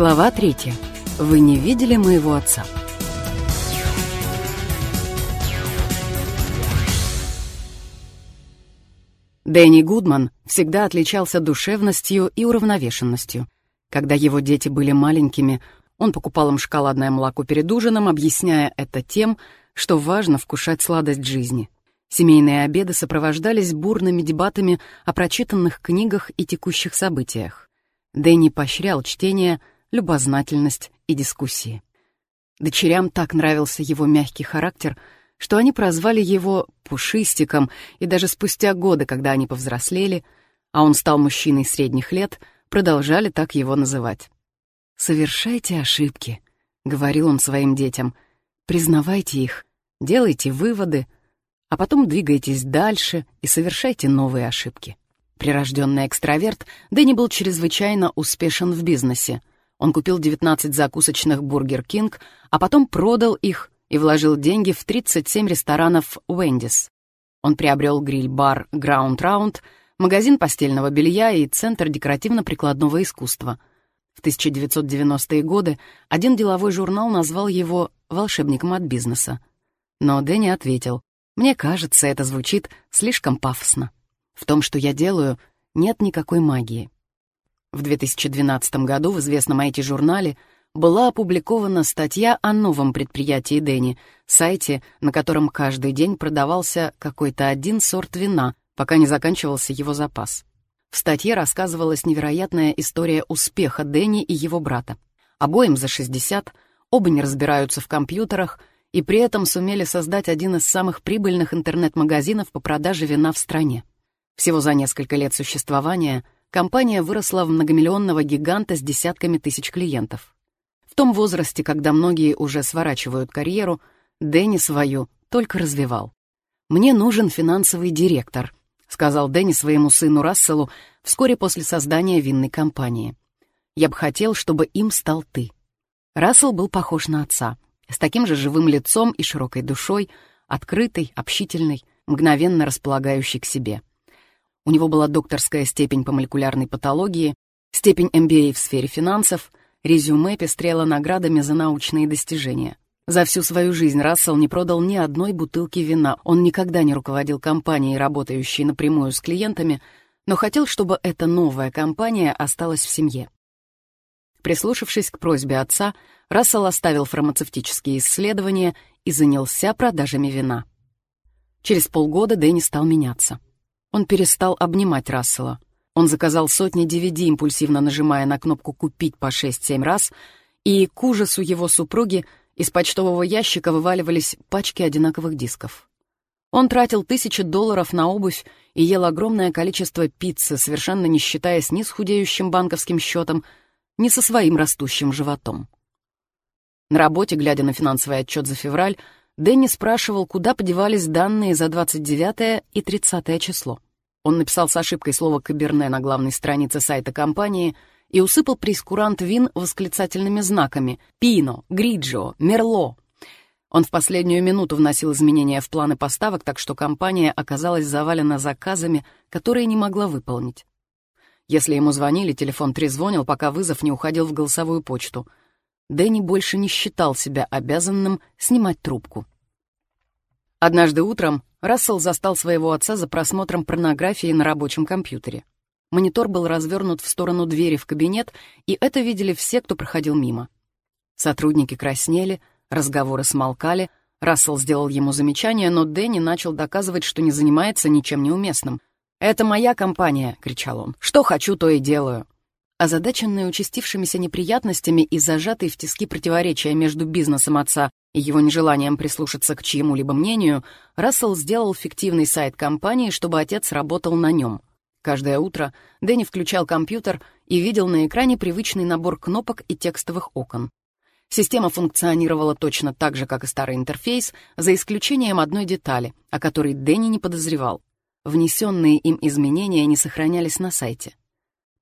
Глава третья. Вы не видели моего отца? Дэнни Гудман всегда отличался душевностью и уравновешенностью. Когда его дети были маленькими, он покупал им шоколадное молоко перед ужином, объясняя это тем, что важно вкушать сладость жизни. Семейные обеды сопровождались бурными дебатами о прочитанных книгах и текущих событиях. Дэнни поощрял чтение, любознательность и дискуссии. Дочерям так нравился его мягкий характер, что они прозвали его «пушистиком», и даже спустя годы, когда они повзрослели, а он стал мужчиной средних лет, продолжали так его называть. «Совершайте ошибки», — говорил он своим детям, — «признавайте их, делайте выводы, а потом двигайтесь дальше и совершайте новые ошибки». Прирожденный экстраверт, Дэнни был чрезвычайно успешен в бизнесе — он купил 19 закусочных «Бургер Кинг», а потом продал их и вложил деньги в 37 ресторанов «Уэндис». Он приобрел гриль-бар «Граунд Раунд», магазин постельного белья и центр декоративно-прикладного искусства. В 1990-е годы один деловой журнал назвал его «волшебником от бизнеса». Но Дэнни ответил, «Мне кажется, это звучит слишком пафосно. В том, что я делаю, нет никакой магии. В 2012 году в известном IT-журнале была опубликована статья о новом предприятии Дэнни, сайте, на котором каждый день продавался какой-то один сорт вина, пока не заканчивался его запас. В статье рассказывалась невероятная история успеха Дэнни и его брата. Обоим за 60, оба не разбираются в компьютерах и при этом сумели создать один из самых прибыльных интернет-магазинов по продаже вина в стране. Всего за несколько лет существования — компания выросла в многомиллионного гиганта с десятками тысяч клиентов. В том возрасте, когда многие уже сворачивают карьеру, Дэнни свою только развивал. «Мне нужен финансовый директор», — сказал Дэнни своему сыну Расселу вскоре после создания винной компании. «Я бы хотел, чтобы им стал ты». Рассел был похож на отца, с таким же живым лицом и широкой душой, открытой, общительной, мгновенно располагающей к себе. У него была докторская степень по молекулярной патологии, степень MBA в сфере финансов, резюме пестрело наградами за научные достижения. За всю свою жизнь Рассел не продал ни одной бутылки вина. Он никогда не руководил компанией, работающей напрямую с клиентами, но хотел, чтобы эта новая компания осталась в семье. Прислушавшись к просьбе отца, Рассел оставил фармацевтические исследования и занялся продажами вина. Через полгода Дэнни стал меняться. Он перестал обнимать Рассела. Он заказал сотни DVD, импульсивно нажимая на кнопку «Купить» по 6-7 раз, и, к ужасу его супруги, из почтового ящика вываливались пачки одинаковых дисков. Он тратил тысячи долларов на обувь и ел огромное количество пиццы, совершенно не считаясь ни с худеющим банковским счетом, ни со своим растущим животом. На работе, глядя на финансовый отчет за февраль, Дэнни спрашивал, куда подевались данные за 29 и 30 число. Он написал с ошибкой слово «каберне» на главной странице сайта компании и усыпал прескурант вин восклицательными знаками «Пино», «Гриджо», «Мерло». Он в последнюю минуту вносил изменения в планы поставок, так что компания оказалась завалена заказами, которые не могла выполнить. Если ему звонили, телефон трезвонил, пока вызов не уходил в голосовую почту — Дэнни больше не считал себя обязанным снимать трубку. Однажды утром Рассел застал своего отца за просмотром порнографии на рабочем компьютере. Монитор был развернут в сторону двери в кабинет, и это видели все, кто проходил мимо. Сотрудники краснели, разговоры смолкали, Рассел сделал ему замечание, но Дэнни начал доказывать, что не занимается ничем неуместным. «Это моя компания!» — кричал он. «Что хочу, то и делаю!» Озадаченный участившимися неприятностями и зажатый в тиски противоречия между бизнесом отца и его нежеланием прислушаться к чьему-либо мнению, Рассел сделал фиктивный сайт компании, чтобы отец работал на нем. Каждое утро Дэнни включал компьютер и видел на экране привычный набор кнопок и текстовых окон. Система функционировала точно так же, как и старый интерфейс, за исключением одной детали, о которой Дэнни не подозревал. Внесенные им изменения не сохранялись на сайте.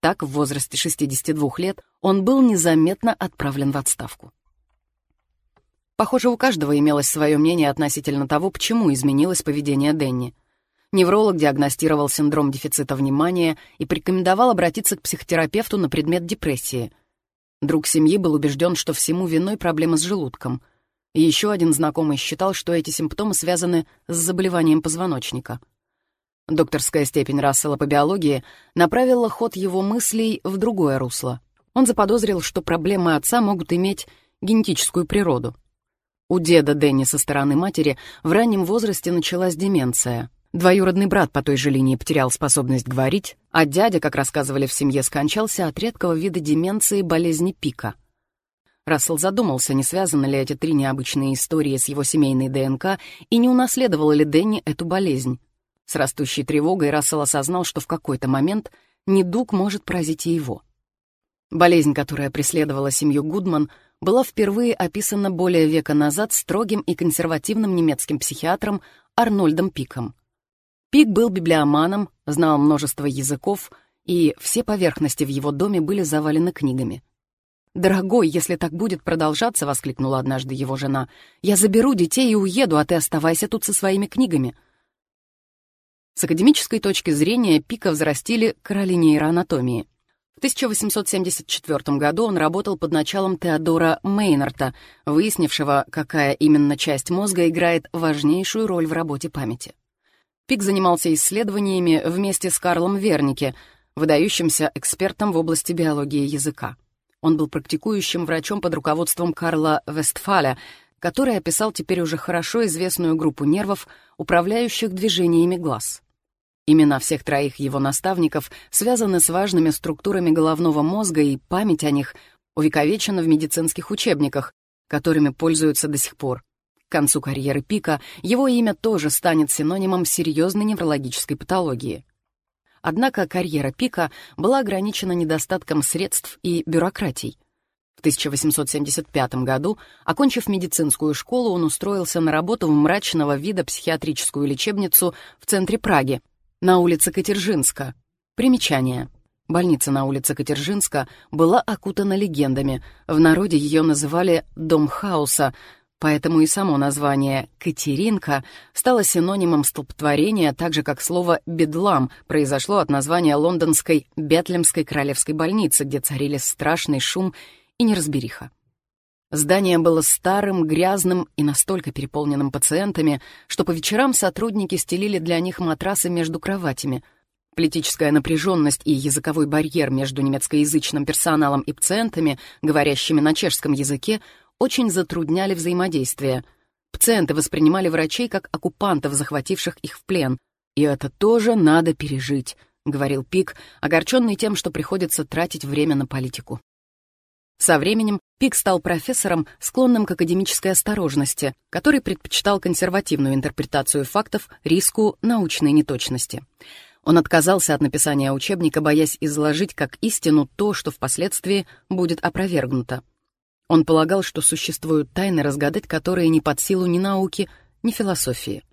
Так, в возрасте 62 лет он был незаметно отправлен в отставку. Похоже, у каждого имелось свое мнение относительно того, почему изменилось поведение Денни. Невролог диагностировал синдром дефицита внимания и порекомендовал обратиться к психотерапевту на предмет депрессии. Друг семьи был убежден, что всему виной проблема с желудком. И еще один знакомый считал, что эти симптомы связаны с заболеванием позвоночника. Докторская степень Рассела по биологии направила ход его мыслей в другое русло. Он заподозрил, что проблемы отца могут иметь генетическую природу. У деда Дэнни со стороны матери в раннем возрасте началась деменция — Двоюродный брат по той же линии потерял способность говорить, а дядя, как рассказывали в семье, скончался от редкого вида деменции болезни пика. Рассел задумался, не связаны ли эти три необычные истории с его семейной ДНК и не унаследовал ли Дэнни эту болезнь. С растущей тревогой Рассел осознал, что в какой-то момент недуг может поразить и его. Болезнь, которая преследовала семью Гудман, была впервые описана более века назад строгим и консервативным немецким психиатром Арнольдом Пиком. Пик был библиоманом, знал множество языков, и все поверхности в его доме были завалены книгами. «Дорогой, если так будет продолжаться», — воскликнула однажды его жена, «я заберу детей и уеду, а ты оставайся тут со своими книгами». С академической точки зрения Пика взрастили короли нейроанатомии. В 1874 году он работал под началом Теодора Мейнарта, выяснившего, какая именно часть мозга играет важнейшую роль в работе памяти. Пик занимался исследованиями вместе с Карлом Вернике, выдающимся экспертом в области биологии языка. Он был практикующим врачом под руководством Карла Вестфаля, который описал теперь уже хорошо известную группу нервов, управляющих движениями глаз. Имена всех троих его наставников связаны с важными структурами головного мозга, и память о них увековечена в медицинских учебниках, которыми пользуются до сих пор. К концу карьеры Пика его имя тоже станет синонимом серьезной неврологической патологии. Однако карьера Пика была ограничена недостатком средств и бюрократий. В 1875 году, окончив медицинскую школу, он устроился на работу в мрачного вида психиатрическую лечебницу в центре Праги, на улице Катержинска. Примечание. Больница на улице Катержинска была окутана легендами. В народе ее называли «дом хаоса», Поэтому и само название «Катеринка» стало синонимом столпотворения, так же как слово «бедлам» произошло от названия лондонской Бетлемской королевской больницы, где царили страшный шум и неразбериха. Здание было старым, грязным и настолько переполненным пациентами, что по вечерам сотрудники стелили для них матрасы между кроватями. Политическая напряженность и языковой барьер между немецкоязычным персоналом и пациентами, говорящими на чешском языке, очень затрудняли взаимодействие. Пациенты воспринимали врачей как оккупантов, захвативших их в плен. «И это тоже надо пережить», — говорил Пик, огорченный тем, что приходится тратить время на политику. Со временем Пик стал профессором, склонным к академической осторожности, который предпочитал консервативную интерпретацию фактов риску научной неточности. Он отказался от написания учебника, боясь изложить как истину то, что впоследствии будет опровергнуто. Он полагал, что существуют тайны, разгадать которые не под силу ни науки, ни философии.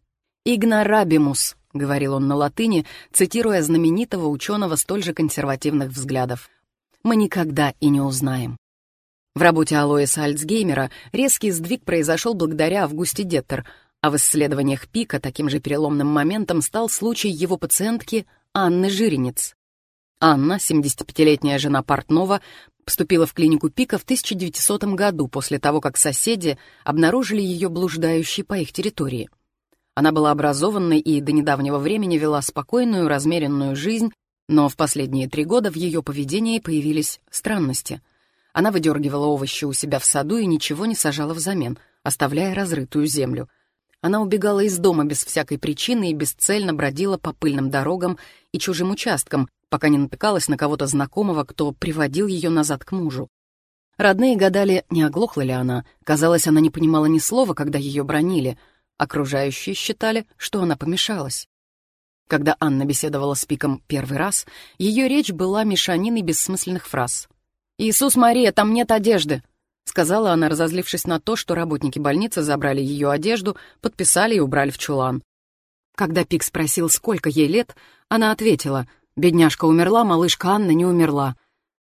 «Игнорабимус», — говорил он на латыни, цитируя знаменитого ученого столь же консервативных взглядов. «Мы никогда и не узнаем». В работе Алоиса Альцгеймера резкий сдвиг произошел благодаря Августе Деттер, а в исследованиях Пика таким же переломным моментом стал случай его пациентки Анны Жиренец. Анна, 75-летняя жена Портнова, Поступила в клинику Пика в 1900 году, после того, как соседи обнаружили ее блуждающей по их территории. Она была образованной и до недавнего времени вела спокойную, размеренную жизнь, но в последние три года в ее поведении появились странности. Она выдергивала овощи у себя в саду и ничего не сажала взамен, оставляя разрытую землю. Она убегала из дома без всякой причины и бесцельно бродила по пыльным дорогам и чужим участкам, пока не натыкалась на кого-то знакомого, кто приводил ее назад к мужу. Родные гадали, не оглохла ли она. Казалось, она не понимала ни слова, когда ее бронили. Окружающие считали, что она помешалась. Когда Анна беседовала с Пиком первый раз, ее речь была мешаниной бессмысленных фраз. «Иисус Мария, там нет одежды!» — сказала она, разозлившись на то, что работники больницы забрали ее одежду, подписали и убрали в чулан. Когда Пик спросил, сколько ей лет, она ответила — Бедняжка умерла, малышка Анна не умерла.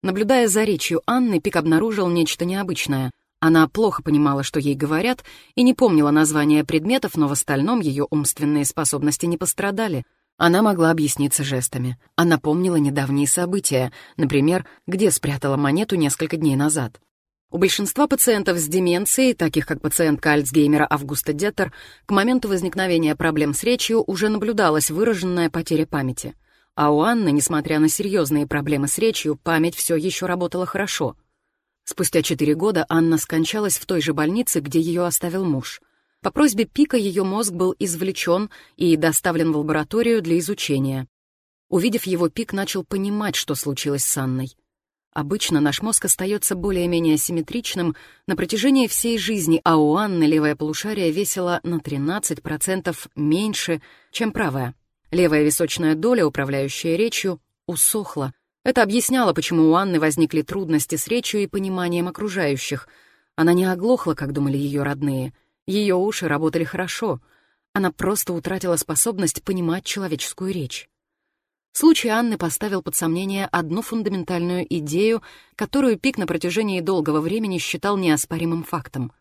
Наблюдая за речью Анны, Пик обнаружил нечто необычное. Она плохо понимала, что ей говорят, и не помнила названия предметов, но в остальном ее умственные способности не пострадали. Она могла объясниться жестами. Она помнила недавние события, например, где спрятала монету несколько дней назад. У большинства пациентов с деменцией, таких как пациентка Альцгеймера Августа Деттер, к моменту возникновения проблем с речью уже наблюдалась выраженная потеря памяти. А у Анны, несмотря на серьезные проблемы с речью, память все еще работала хорошо. Спустя четыре года Анна скончалась в той же больнице, где ее оставил муж. По просьбе Пика ее мозг был извлечен и доставлен в лабораторию для изучения. Увидев его, Пик начал понимать, что случилось с Анной. Обычно наш мозг остается более-менее симметричным на протяжении всей жизни, а у Анны левое полушарие весило на 13% меньше, чем правое. Левая височная доля, управляющая речью, усохла. Это объясняло, почему у Анны возникли трудности с речью и пониманием окружающих. Она не оглохла, как думали ее родные. Ее уши работали хорошо. Она просто утратила способность понимать человеческую речь. Случай Анны поставил под сомнение одну фундаментальную идею, которую Пик на протяжении долгого времени считал неоспоримым фактом.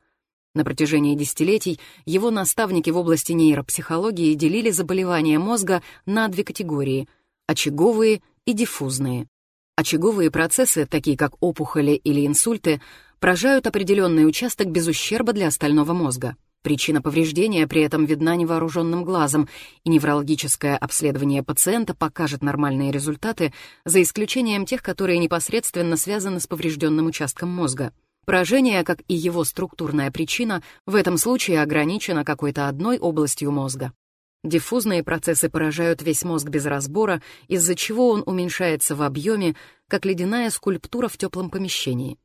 На протяжении десятилетий его наставники в области нейропсихологии делили заболевания мозга на две категории — очаговые и диффузные. Очаговые процессы, такие как опухоли или инсульты, поражают определенный участок без ущерба для остального мозга — Причина повреждения при этом видна невооруженным глазом, и неврологическое обследование пациента покажет нормальные результаты, за исключением тех, которые непосредственно связаны с поврежденным участком мозга. Поражение, как и его структурная причина, в этом случае ограничено какой-то одной областью мозга. Диффузные процессы поражают весь мозг без разбора, из-за чего он уменьшается в объеме, как ледяная скульптура в теплом помещении.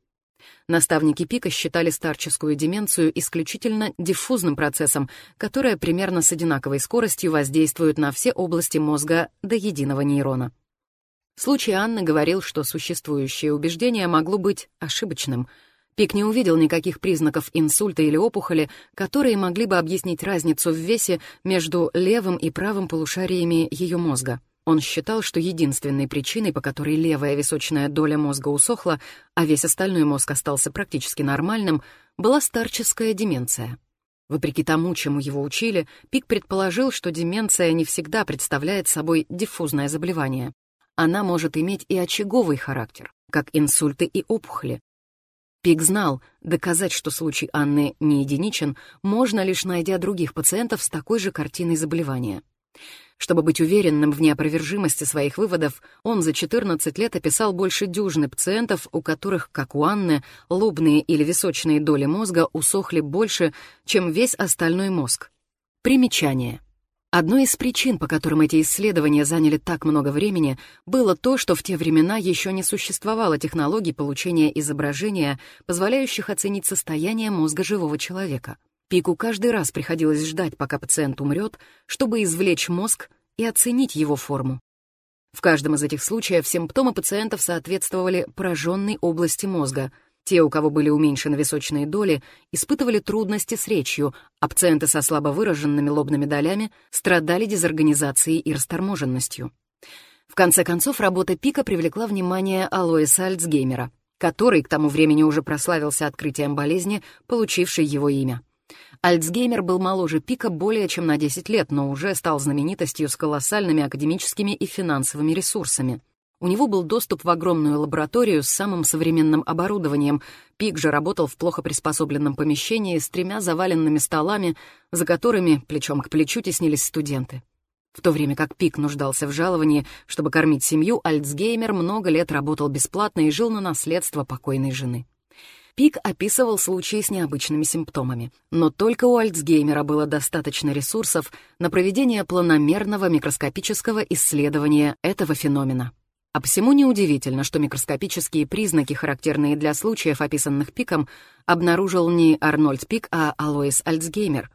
Наставники Пика считали старческую деменцию исключительно диффузным процессом, которая примерно с одинаковой скоростью воздействует на все области мозга до единого нейрона. Случай Анны говорил, что существующее убеждение могло быть ошибочным. Пик не увидел никаких признаков инсульта или опухоли, которые могли бы объяснить разницу в весе между левым и правым полушариями ее мозга. Он считал, что единственной причиной, по которой левая височная доля мозга усохла, а весь остальной мозг остался практически нормальным, была старческая деменция. Вопреки тому, чему его учили, Пик предположил, что деменция не всегда представляет собой диффузное заболевание. Она может иметь и очаговый характер, как инсульты и опухоли. Пик знал, доказать, что случай Анны не единичен, можно лишь найдя других пациентов с такой же картиной заболевания. Чтобы быть уверенным в неопровержимости своих выводов, он за 14 лет описал больше дюжины пациентов, у которых, как у Анны, лобные или височные доли мозга усохли больше, чем весь остальной мозг. Примечание. Одной из причин, по которым эти исследования заняли так много времени, было то, что в те времена еще не существовало технологий получения изображения, позволяющих оценить состояние мозга живого человека. Пику каждый раз приходилось ждать, пока пациент умрет, чтобы извлечь мозг и оценить его форму. В каждом из этих случаев симптомы пациентов соответствовали пораженной области мозга. Те, у кого были уменьшены височные доли, испытывали трудности с речью, а пациенты со слабо выраженными лобными долями страдали дезорганизацией и расторможенностью. В конце концов, работа Пика привлекла внимание Алоиса Альцгеймера, который к тому времени уже прославился открытием болезни, получившей его имя. Альцгеймер был моложе Пика более чем на 10 лет, но уже стал знаменитостью с колоссальными академическими и финансовыми ресурсами. У него был доступ в огромную лабораторию с самым современным оборудованием. Пик же работал в плохо приспособленном помещении с тремя заваленными столами, за которыми плечом к плечу теснились студенты. В то время как Пик нуждался в жаловании, чтобы кормить семью, Альцгеймер много лет работал бесплатно и жил на наследство покойной жены. Пик описывал случаи с необычными симптомами, но только у Альцгеймера было достаточно ресурсов на проведение планомерного микроскопического исследования этого феномена. А посему неудивительно, что микроскопические признаки, характерные для случаев, описанных Пиком, обнаружил не Арнольд Пик, а Алоис Альцгеймер.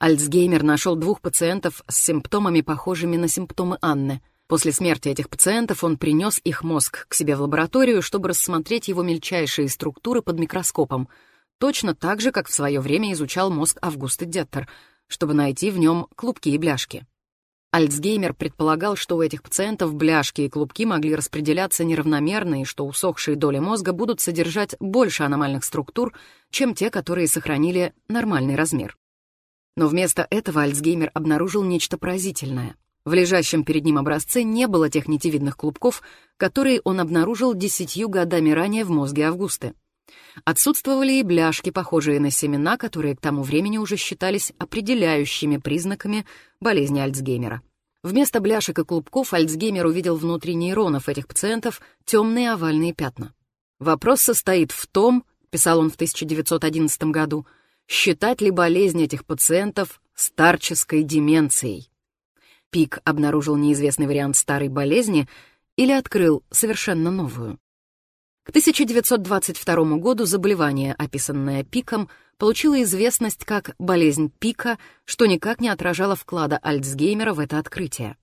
Альцгеймер нашел двух пациентов с симптомами, похожими на симптомы Анны — После смерти этих пациентов он принес их мозг к себе в лабораторию, чтобы рассмотреть его мельчайшие структуры под микроскопом, точно так же, как в свое время изучал мозг Августа Деттер, чтобы найти в нем клубки и бляшки. Альцгеймер предполагал, что у этих пациентов бляшки и клубки могли распределяться неравномерно и что усохшие доли мозга будут содержать больше аномальных структур, чем те, которые сохранили нормальный размер. Но вместо этого Альцгеймер обнаружил нечто поразительное — В лежащем перед ним образце не было тех нитевидных клубков, которые он обнаружил десятью годами ранее в мозге Августы. Отсутствовали и бляшки, похожие на семена, которые к тому времени уже считались определяющими признаками болезни Альцгеймера. Вместо бляшек и клубков Альцгеймер увидел внутри нейронов этих пациентов темные овальные пятна. Вопрос состоит в том, писал он в 1911 году, считать ли болезнь этих пациентов старческой деменцией. Пик обнаружил неизвестный вариант старой болезни или открыл совершенно новую. К 1922 году заболевание, описанное Пиком, получило известность как болезнь Пика, что никак не отражало вклада Альцгеймера в это открытие.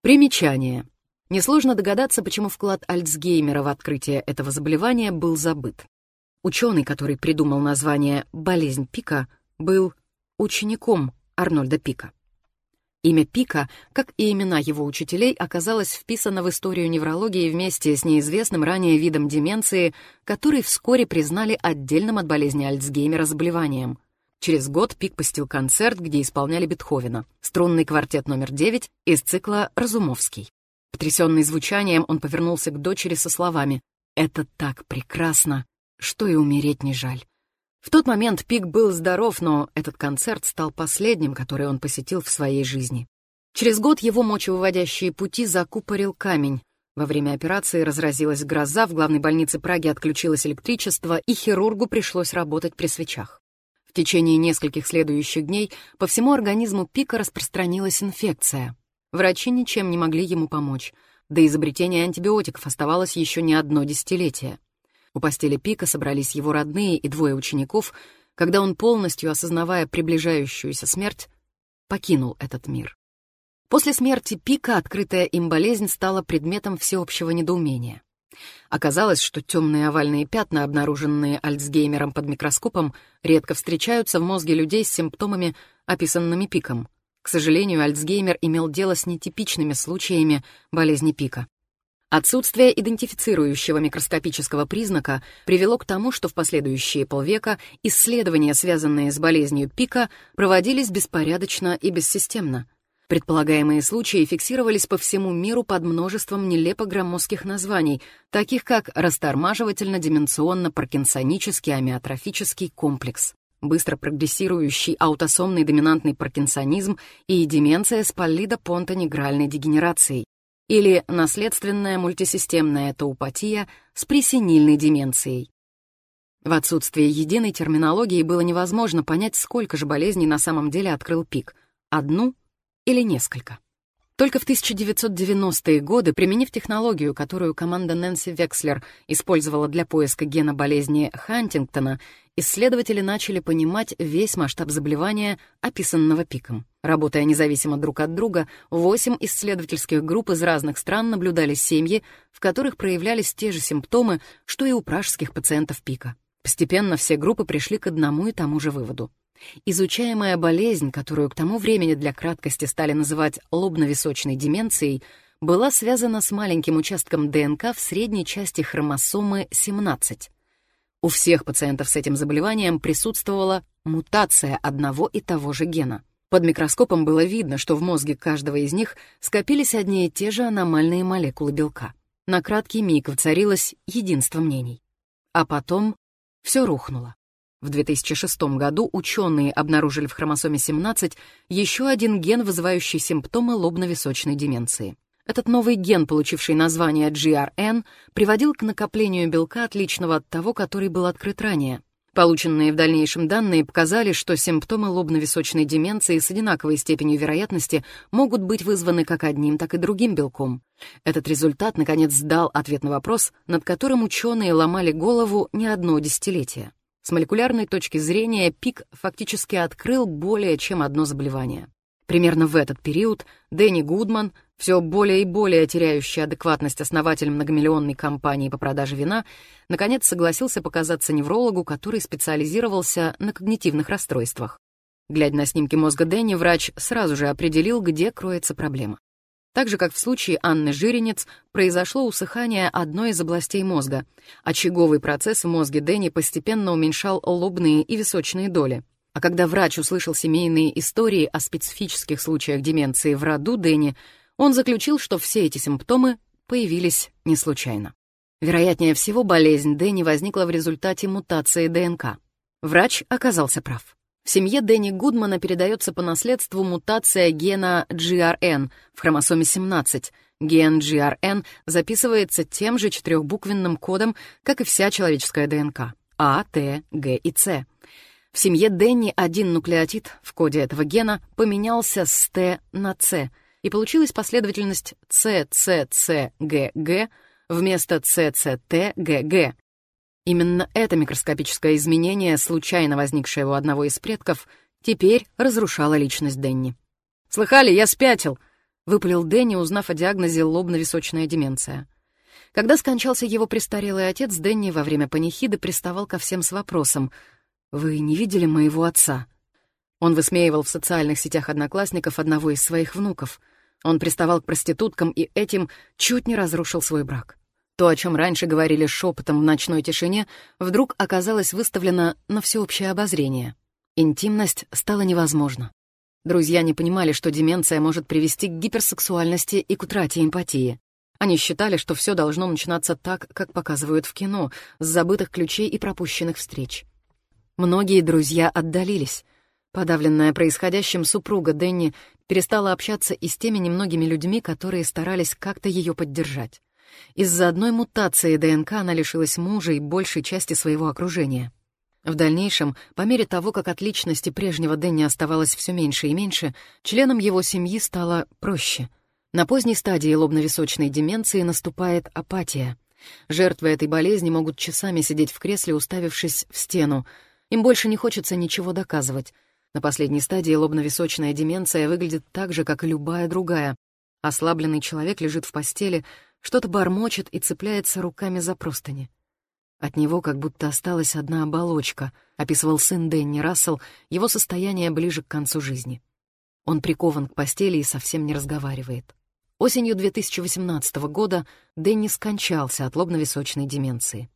Примечание. Несложно догадаться, почему вклад Альцгеймера в открытие этого заболевания был забыт. Ученый, который придумал название «болезнь Пика», был учеником Арнольда Пика. Имя Пика, как и имена его учителей, оказалось вписано в историю неврологии вместе с неизвестным ранее видом деменции, который вскоре признали отдельным от болезни Альцгеймера заболеванием. Через год Пик посетил концерт, где исполняли Бетховена, струнный квартет номер 9 из цикла «Разумовский». Потрясенный звучанием, он повернулся к дочери со словами «Это так прекрасно, что и умереть не жаль». В тот момент Пик был здоров, но этот концерт стал последним, который он посетил в своей жизни. Через год его мочевыводящие пути закупорил камень. Во время операции разразилась гроза, в главной больнице Праги отключилось электричество, и хирургу пришлось работать при свечах. В течение нескольких следующих дней по всему организму Пика распространилась инфекция. Врачи ничем не могли ему помочь. До изобретения антибиотиков оставалось еще не одно десятилетие. У постели Пика собрались его родные и двое учеников, когда он, полностью осознавая приближающуюся смерть, покинул этот мир. После смерти Пика открытая им болезнь стала предметом всеобщего недоумения. Оказалось, что темные овальные пятна, обнаруженные Альцгеймером под микроскопом, редко встречаются в мозге людей с симптомами, описанными Пиком. К сожалению, Альцгеймер имел дело с нетипичными случаями болезни Пика. Отсутствие идентифицирующего микроскопического признака привело к тому, что в последующие полвека исследования, связанные с болезнью пика, проводились беспорядочно и бессистемно. Предполагаемые случаи фиксировались по всему миру под множеством нелепо громоздких названий, таких как растормаживательно-деменционно-паркинсонический амиотрофический комплекс, быстро прогрессирующий аутосомный доминантный паркинсонизм и деменция с паллидо-понтонегральной дегенерацией, или наследственная мультисистемная таупатия с пресенильной деменцией. В отсутствие единой терминологии было невозможно понять, сколько же болезней на самом деле открыл пик — одну или несколько. Только в 1990-е годы, применив технологию, которую команда Нэнси Векслер использовала для поиска гена болезни Хантингтона, исследователи начали понимать весь масштаб заболевания, описанного пиком. Работая независимо друг от друга, восемь исследовательских групп из разных стран наблюдали семьи, в которых проявлялись те же симптомы, что и у пражских пациентов пика. Постепенно все группы пришли к одному и тому же выводу. Изучаемая болезнь, которую к тому времени для краткости стали называть лобно-височной деменцией, была связана с маленьким участком ДНК в средней части хромосомы 17. У всех пациентов с этим заболеванием присутствовала мутация одного и того же гена. Под микроскопом было видно, что в мозге каждого из них скопились одни и те же аномальные молекулы белка. На краткий миг воцарилось единство мнений. А потом все рухнуло. В 2006 году ученые обнаружили в хромосоме 17 еще один ген, вызывающий симптомы лобно-височной деменции. Этот новый ген, получивший название GRN, приводил к накоплению белка, отличного от того, который был открыт ранее. Полученные в дальнейшем данные показали, что симптомы лобно-височной деменции с одинаковой степенью вероятности могут быть вызваны как одним, так и другим белком. Этот результат, наконец, дал ответ на вопрос, над которым ученые ломали голову не одно десятилетие. С молекулярной точки зрения пик фактически открыл более чем одно заболевание. Примерно в этот период Дэнни Гудман, все более и более теряющий адекватность основатель многомиллионной компании по продаже вина, наконец согласился показаться неврологу, который специализировался на когнитивных расстройствах. Глядя на снимки мозга Дэнни, врач сразу же определил, где кроется проблема. Так же, как в случае Анны Жиренец, произошло усыхание одной из областей мозга. Очаговый процесс в мозге Дэнни постепенно уменьшал лобные и височные доли. А когда врач услышал семейные истории о специфических случаях деменции в роду Дэнни, Он заключил, что все эти симптомы появились не случайно. Вероятнее всего, болезнь Дэнни возникла в результате мутации ДНК. Врач оказался прав. В семье Дэнни Гудмана передается по наследству мутация гена GRN в хромосоме 17. Ген GRN записывается тем же четырехбуквенным кодом, как и вся человеческая ДНК — А, Т, Г и С. В семье Дэнни один нуклеотид в коде этого гена поменялся с Т на С, и получилась последовательность CCCGG вместо CCTGG. Именно это микроскопическое изменение, случайно возникшее у одного из предков, теперь разрушало личность Дэнни. «Слыхали, я спятил!» — выпалил Дэнни, узнав о диагнозе лобно-височная деменция. Когда скончался его престарелый отец, Дэнни во время панихиды приставал ко всем с вопросом «Вы не видели моего отца?» Он высмеивал в социальных сетях одноклассников одного из своих внуков. Он приставал к проституткам и этим чуть не разрушил свой брак. То, о чем раньше говорили шепотом в ночной тишине, вдруг оказалось выставлено на всеобщее обозрение. Интимность стала невозможна. Друзья не понимали, что деменция может привести к гиперсексуальности и к утрате эмпатии. Они считали, что все должно начинаться так, как показывают в кино, с забытых ключей и пропущенных встреч. Многие друзья отдалились. Подавленная происходящим супруга Дэнни перестала общаться и с теми немногими людьми, которые старались как-то ее поддержать. Из-за одной мутации ДНК она лишилась мужа и большей части своего окружения. В дальнейшем, по мере того, как от личности прежнего Дэнни оставалось все меньше и меньше, членам его семьи стало проще. На поздней стадии лобно-височной деменции наступает апатия. Жертвы этой болезни могут часами сидеть в кресле, уставившись в стену, им больше не хочется ничего доказывать. На последней стадии лобно-височная деменция выглядит так же, как и любая другая. Ослабленный человек лежит в постели, что-то бормочет и цепляется руками за простыни. От него как будто осталась одна оболочка, описывал сын Дэнни Рассел, его состояние ближе к концу жизни. Он прикован к постели и совсем не разговаривает. Осенью 2018 года Дэнни скончался от лобно-височной деменции.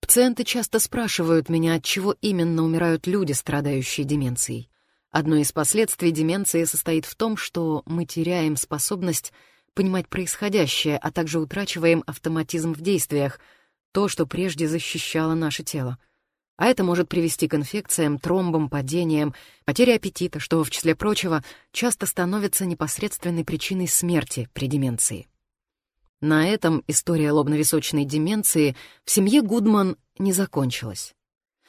Пациенты часто спрашивают меня, от чего именно умирают люди, страдающие деменцией. Одно из последствий деменции состоит в том, что мы теряем способность понимать происходящее, а также утрачиваем автоматизм в действиях, то, что прежде защищало наше тело. А это может привести к инфекциям, тромбам, падениям, потере аппетита, что, в числе прочего, часто становится непосредственной причиной смерти при деменции. На этом история лобно-височной деменции в семье Гудман не закончилась.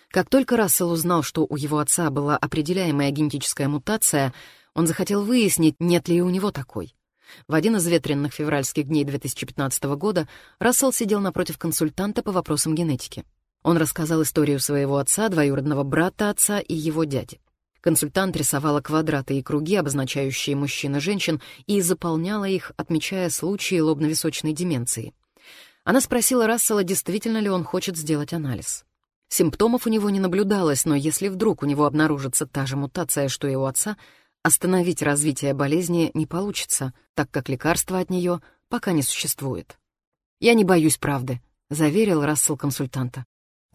Как только Рассел узнал, что у его отца была определяемая генетическая мутация, он захотел выяснить, нет ли у него такой. В один из ветренных февральских дней 2015 года Рассел сидел напротив консультанта по вопросам генетики. Он рассказал историю своего отца, двоюродного брата отца и его дяди. Консультант рисовала квадраты и круги, обозначающие мужчин и женщин, и заполняла их, отмечая случаи лобно-височной деменции. Она спросила Рассела, действительно ли он хочет сделать анализ. Симптомов у него не наблюдалось, но если вдруг у него обнаружится та же мутация, что и у отца, остановить развитие болезни не получится, так как лекарства от нее пока не существует. «Я не боюсь правды», — заверил Рассел консультанта.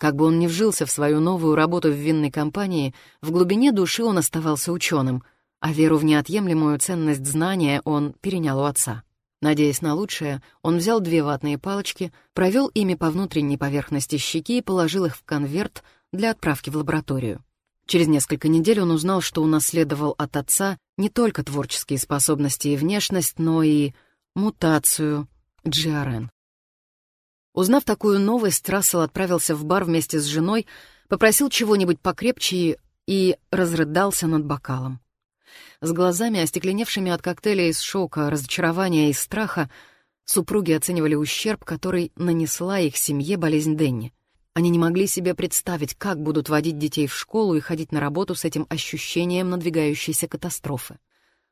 Как бы он ни вжился в свою новую работу в винной компании, в глубине души он оставался ученым, а веру в неотъемлемую ценность знания он перенял у отца. Надеясь на лучшее, он взял две ватные палочки, провел ими по внутренней поверхности щеки и положил их в конверт для отправки в лабораторию. Через несколько недель он узнал, что унаследовал от отца не только творческие способности и внешность, но и мутацию GRN. Узнав такую новость, Рассел отправился в бар вместе с женой, попросил чего-нибудь покрепче и разрыдался над бокалом. С глазами, остекленевшими от коктейля из шока, разочарования и страха, супруги оценивали ущерб, который нанесла их семье болезнь Денни. Они не могли себе представить, как будут водить детей в школу и ходить на работу с этим ощущением надвигающейся катастрофы.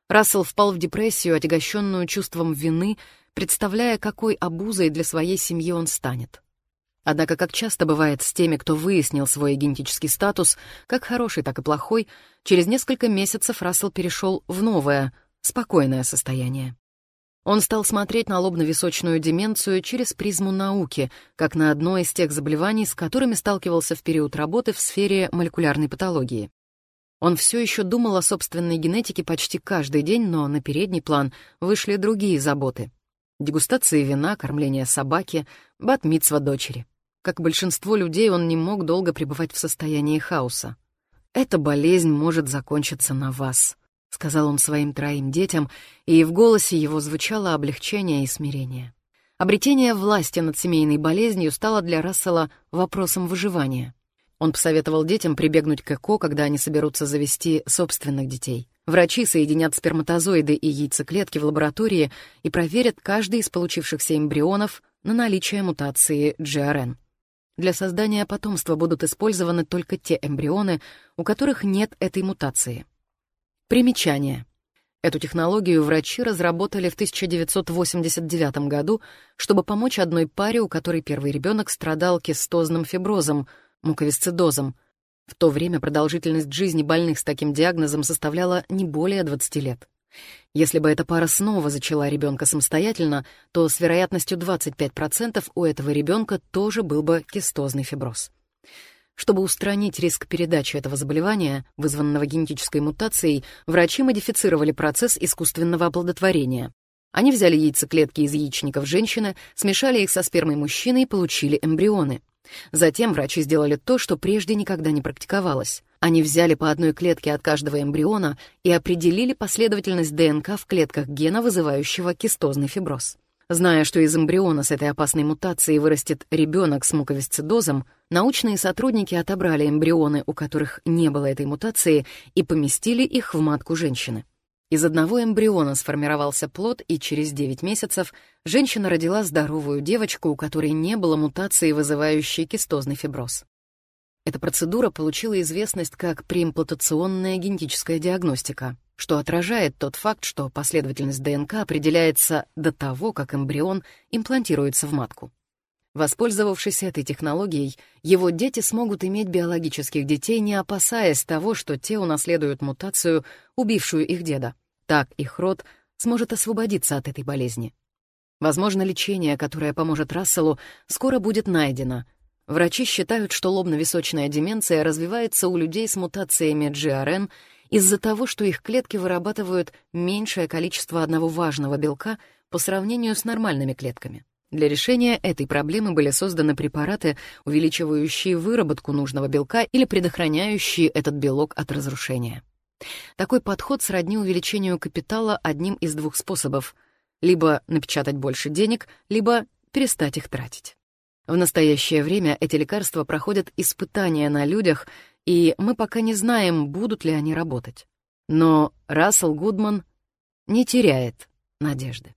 Рассел впал в депрессию, отягощенную чувством вины представляя, какой обузой для своей семьи он станет. Однако, как часто бывает с теми, кто выяснил свой генетический статус, как хороший, так и плохой, через несколько месяцев Рассел перешел в новое, спокойное состояние. Он стал смотреть на лобно-височную деменцию через призму науки, как на одно из тех заболеваний, с которыми сталкивался в период работы в сфере молекулярной патологии. Он все еще думал о собственной генетике почти каждый день, но на передний план вышли другие заботы. Дегустации вина, кормление собаки, бат-мицва дочери. Как большинство людей, он не мог долго пребывать в состоянии хаоса. «Эта болезнь может закончиться на вас», — сказал он своим троим детям, и в голосе его звучало облегчение и смирение. Обретение власти над семейной болезнью стало для Рассела вопросом выживания. Он посоветовал детям прибегнуть к ЭКО, когда они соберутся завести собственных детей. Врачи соединят сперматозоиды и яйцеклетки в лаборатории и проверят каждый из получившихся эмбрионов на наличие мутации GRN. Для создания потомства будут использованы только те эмбрионы, у которых нет этой мутации. Примечание. Эту технологию врачи разработали в 1989 году, чтобы помочь одной паре, у которой первый ребенок страдал кистозным фиброзом — муковисцидозом. В то время продолжительность жизни больных с таким диагнозом составляла не более 20 лет. Если бы эта пара снова зачала ребенка самостоятельно, то с вероятностью 25% у этого ребенка тоже был бы кистозный фиброз. Чтобы устранить риск передачи этого заболевания, вызванного генетической мутацией, врачи модифицировали процесс искусственного оплодотворения. Они взяли яйцеклетки из яичников женщины, смешали их со спермой мужчины и получили эмбрионы. Затем врачи сделали то, что прежде никогда не практиковалось. Они взяли по одной клетке от каждого эмбриона и определили последовательность ДНК в клетках гена, вызывающего кистозный фиброз. Зная, что из эмбриона с этой опасной мутацией вырастет ребенок с муковисцидозом, научные сотрудники отобрали эмбрионы, у которых не было этой мутации, и поместили их в матку женщины. Из одного эмбриона сформировался плод, и через 9 месяцев женщина родила здоровую девочку, у которой не было мутации, вызывающей кистозный фиброз. Эта процедура получила известность как преимплантационная генетическая диагностика, что отражает тот факт, что последовательность ДНК определяется до того, как эмбрион имплантируется в матку. Воспользовавшись этой технологией, его дети смогут иметь биологических детей, не опасаясь того, что те унаследуют мутацию, убившую их деда. Так их род сможет освободиться от этой болезни. Возможно, лечение, которое поможет Расселу, скоро будет найдено. Врачи считают, что лобно-височная деменция развивается у людей с мутациями GRN из-за того, что их клетки вырабатывают меньшее количество одного важного белка по сравнению с нормальными клетками. Для решения этой проблемы были созданы препараты, увеличивающие выработку нужного белка или предохраняющие этот белок от разрушения. Такой подход сродни увеличению капитала одним из двух способов — либо напечатать больше денег, либо перестать их тратить. В настоящее время эти лекарства проходят испытания на людях, и мы пока не знаем, будут ли они работать. Но Рассел Гудман не теряет надежды.